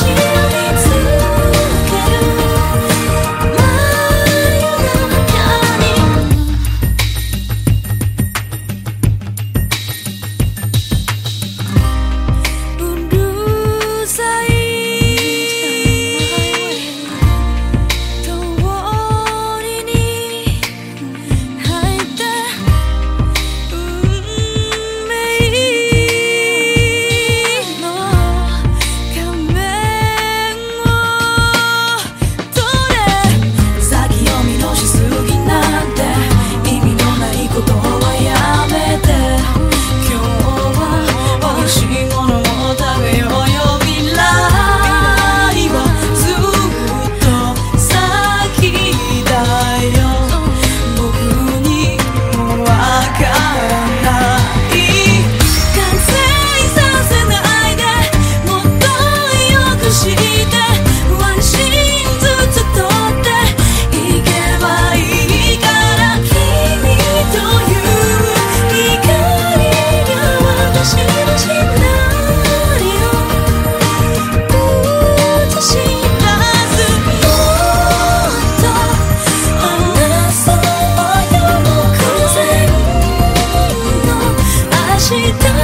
Watch you. 记得